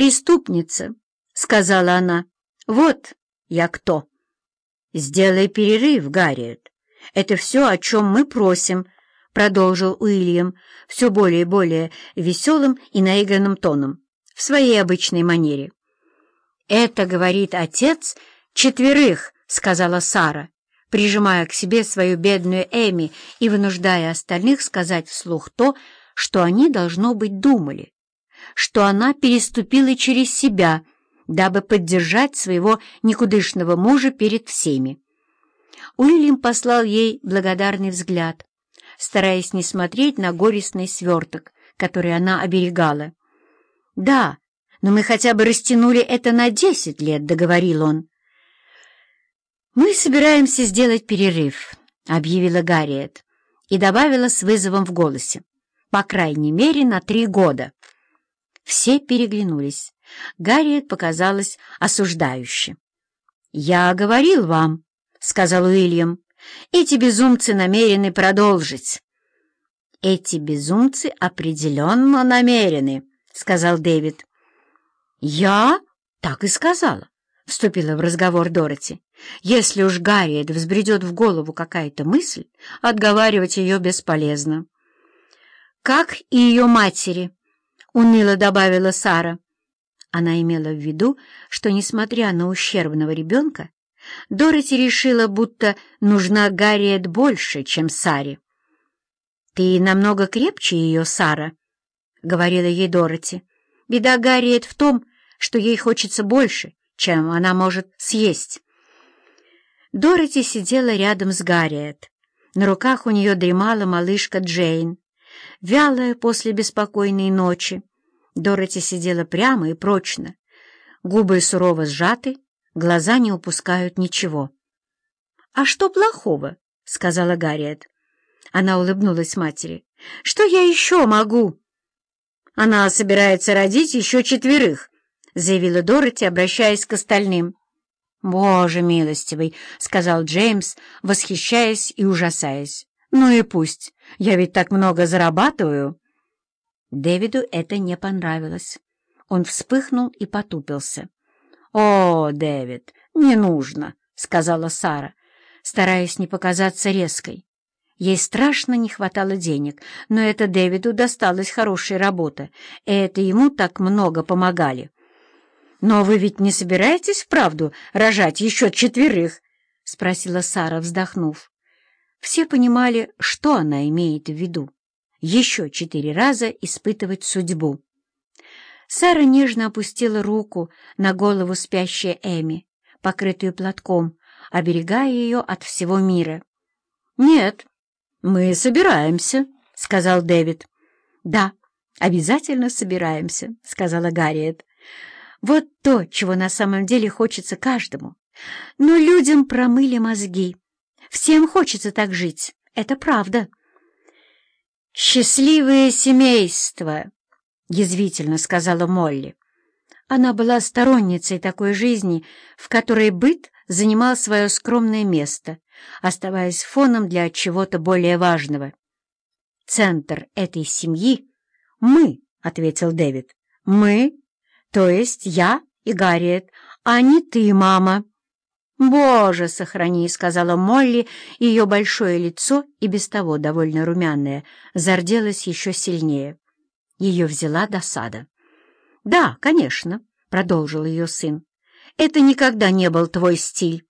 «Преступница», — сказала она. «Вот я кто». «Сделай перерыв, Гарриет. Это все, о чем мы просим», — продолжил Уильям все более и более веселым и наигранным тоном, в своей обычной манере. «Это, — говорит отец, — четверых», — сказала Сара, прижимая к себе свою бедную Эми и вынуждая остальных сказать вслух то, что они, должно быть, думали, что она переступила через себя, дабы поддержать своего никудышного мужа перед всеми. Уильям послал ей благодарный взгляд, стараясь не смотреть на горестный сверток, который она оберегала. «Да, но мы хотя бы растянули это на десять лет», — договорил он. «Мы собираемся сделать перерыв», — объявила Гарриет и добавила с вызовом в голосе. «По крайней мере, на три года». Все переглянулись. Гарриет показалась осуждающе. «Я говорил вам», — сказал Уильям, — «эти безумцы намерены продолжить». «Эти безумцы определенно намерены», — сказал Дэвид. «Я так и сказала», — вступила в разговор Дороти. «Если уж Гарриет взбредет в голову какая-то мысль, отговаривать ее бесполезно». «Как и ее матери», — уныло добавила Сара. Она имела в виду, что, несмотря на ущербного ребенка, Дороти решила, будто нужна Гарриет больше, чем Саре. «Ты намного крепче ее, Сара», — говорила ей Дороти. «Беда Гарриет в том, что ей хочется больше, чем она может съесть». Дороти сидела рядом с Гарриет. На руках у нее дремала малышка Джейн, вялая после беспокойной ночи. Дороти сидела прямо и прочно. Губы сурово сжаты, глаза не упускают ничего. «А что плохого?» — сказала Гарриет. Она улыбнулась матери. «Что я еще могу?» «Она собирается родить еще четверых», — заявила Дороти, обращаясь к остальным. «Боже милостивый!» — сказал Джеймс, восхищаясь и ужасаясь. «Ну и пусть. Я ведь так много зарабатываю». Дэвиду это не понравилось. Он вспыхнул и потупился. «О, Дэвид, не нужно», — сказала Сара, стараясь не показаться резкой. Ей страшно не хватало денег, но это Дэвиду досталась хорошая работа, и это ему так много помогали. «Но вы ведь не собираетесь вправду рожать еще четверых?» — спросила Сара, вздохнув. Все понимали, что она имеет в виду. Еще четыре раза испытывать судьбу. Сара нежно опустила руку на голову спящей Эми, покрытую платком, оберегая ее от всего мира. «Нет, мы собираемся», — сказал Дэвид. «Да, обязательно собираемся», — сказала Гарриет. «Вот то, чего на самом деле хочется каждому. Но людям промыли мозги. Всем хочется так жить, это правда. «Счастливое семейство!» — язвительно сказала Молли. Она была сторонницей такой жизни, в которой быт занимал свое скромное место, оставаясь фоном для чего-то более важного. «Центр этой семьи — мы», — ответил Дэвид. «Мы, то есть я и Гарриет, а не ты, мама». «Боже, сохрани!» — сказала Молли, и ее большое лицо, и без того довольно румяное, зарделось еще сильнее. Ее взяла досада. «Да, конечно», — продолжил ее сын. «Это никогда не был твой стиль.